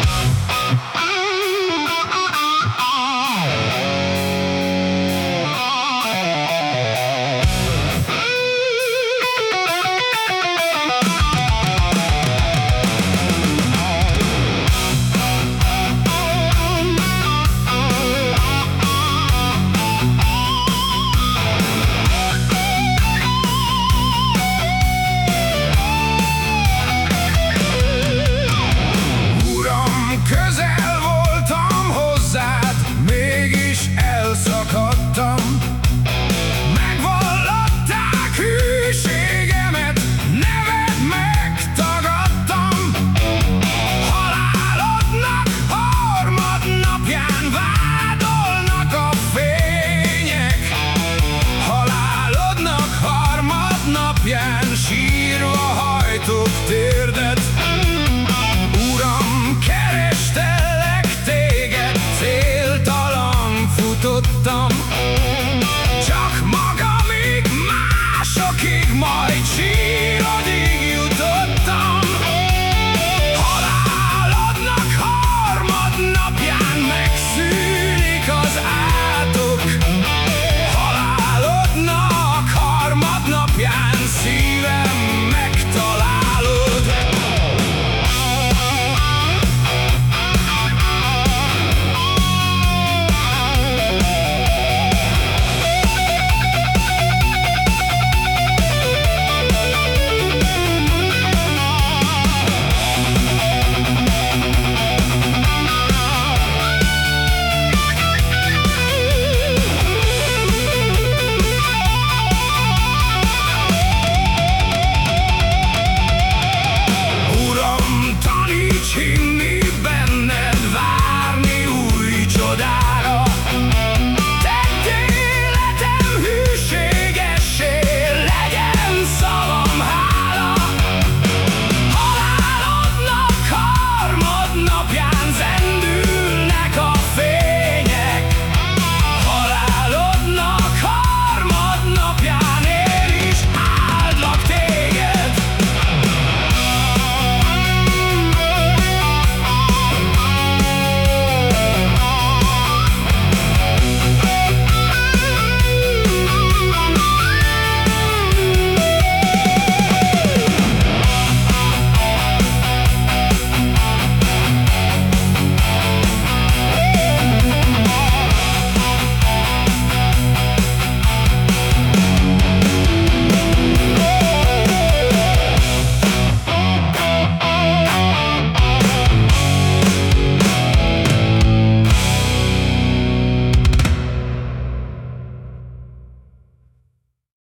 show. nyitott térdet. Uram, kerestelek téged Céltalan futottam.